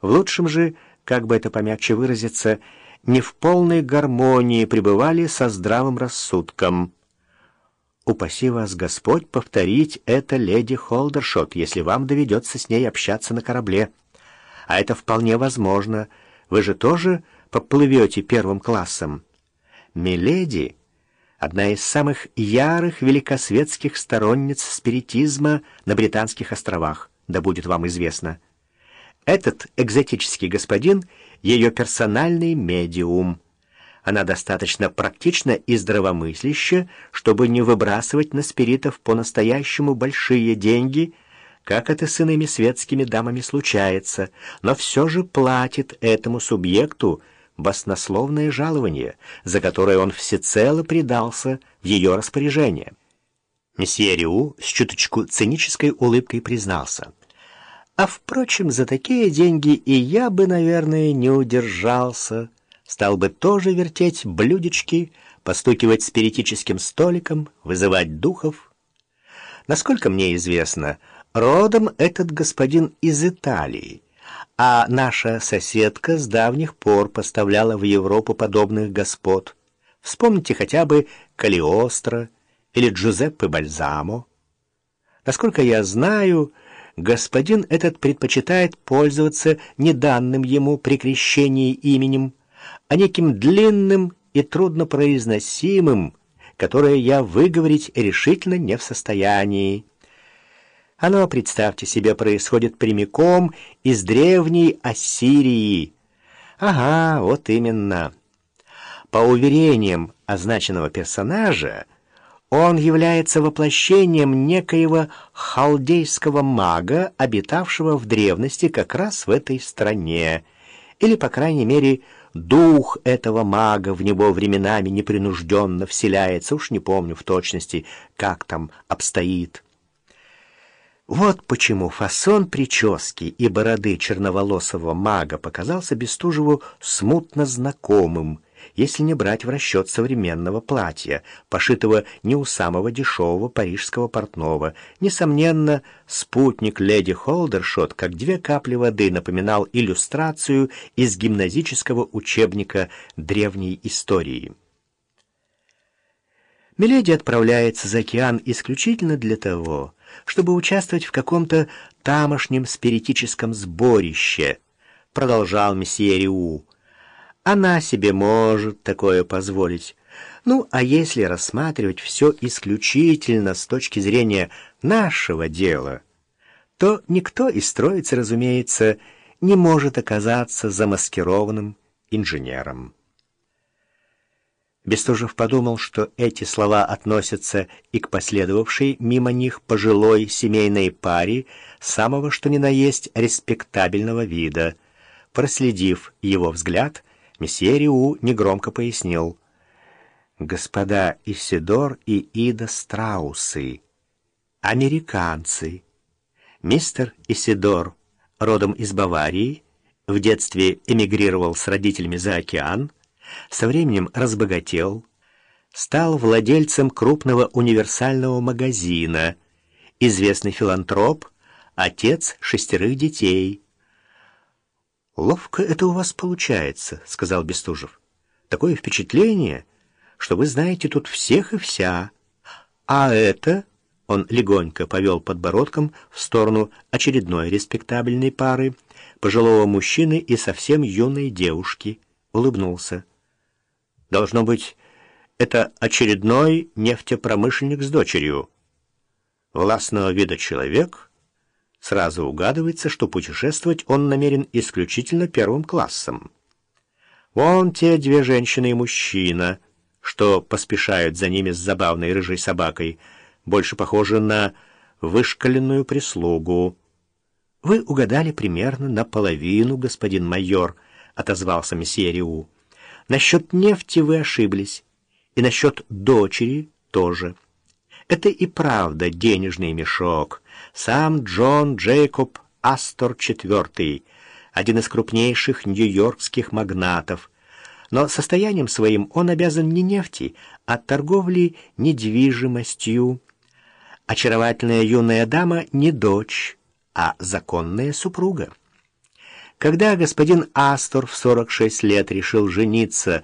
в лучшем же, как бы это помягче выразиться, не в полной гармонии пребывали со здравым рассудком. Упаси вас Господь повторить это леди Холдершот, если вам доведется с ней общаться на корабле. А это вполне возможно. Вы же тоже поплывете первым классом. Миледи — одна из самых ярых великосветских сторонниц спиритизма на Британских островах, да будет вам известно. Этот экзотический господин — ее персональный медиум. Она достаточно практична и здравомысляща, чтобы не выбрасывать на спиритов по-настоящему большие деньги, как это с иными светскими дамами случается, но все же платит этому субъекту — баснословное жалование, за которое он всецело предался в ее распоряжение. Месье Риу с чуточку цинической улыбкой признался. «А, впрочем, за такие деньги и я бы, наверное, не удержался. Стал бы тоже вертеть блюдечки, постукивать спиритическим столиком, вызывать духов. Насколько мне известно, родом этот господин из Италии» а наша соседка с давних пор поставляла в Европу подобных господ. Вспомните хотя бы Калиостро или Джузеппе Бальзамо. Насколько я знаю, господин этот предпочитает пользоваться не данным ему при крещении именем, а неким длинным и труднопроизносимым, которое я выговорить решительно не в состоянии. Оно, представьте себе, происходит прямиком из древней Ассирии. Ага, вот именно. По уверениям означенного персонажа, он является воплощением некоего халдейского мага, обитавшего в древности как раз в этой стране, или, по крайней мере, дух этого мага в него временами непринужденно вселяется, уж не помню в точности, как там обстоит. Вот почему фасон прически и бороды черноволосого мага показался Бестужеву смутно знакомым, если не брать в расчет современного платья, пошитого не у самого дешевого парижского портного. Несомненно, спутник леди Холдершот, как две капли воды, напоминал иллюстрацию из гимназического учебника древней истории. Миледи отправляется за океан исключительно для того, чтобы участвовать в каком-то тамошнем спиритическом сборище, продолжал месье Риу. Она себе может такое позволить. Ну, а если рассматривать все исключительно с точки зрения нашего дела, то никто из троицы, разумеется, не может оказаться замаскированным инженером. Бестужев подумал, что эти слова относятся и к последовавшей мимо них пожилой семейной паре самого что ни на есть респектабельного вида. Проследив его взгляд, месье Риу негромко пояснил. «Господа Исидор и Ида Страусы, американцы. Мистер Исидор, родом из Баварии, в детстве эмигрировал с родителями за океан, со временем разбогател, стал владельцем крупного универсального магазина, известный филантроп, отец шестерых детей. «Ловко это у вас получается», — сказал Бестужев. «Такое впечатление, что вы знаете тут всех и вся. А это...» — он легонько повел подбородком в сторону очередной респектабельной пары, пожилого мужчины и совсем юной девушки, улыбнулся. Должно быть, это очередной нефтепромышленник с дочерью. Властного вида человек, сразу угадывается, что путешествовать он намерен исключительно первым классом. Вон те две женщины и мужчина, что поспешают за ними с забавной рыжей собакой, больше похожи на вышкаленную прислугу. «Вы угадали примерно наполовину, господин майор», — отозвался месье Риу. Насчет нефти вы ошиблись, и насчет дочери тоже. Это и правда денежный мешок. Сам Джон Джейкоб Астор IV, один из крупнейших нью-йоркских магнатов. Но состоянием своим он обязан не нефти, а торговле недвижимостью. Очаровательная юная дама не дочь, а законная супруга. Когда господин Астор в 46 лет решил жениться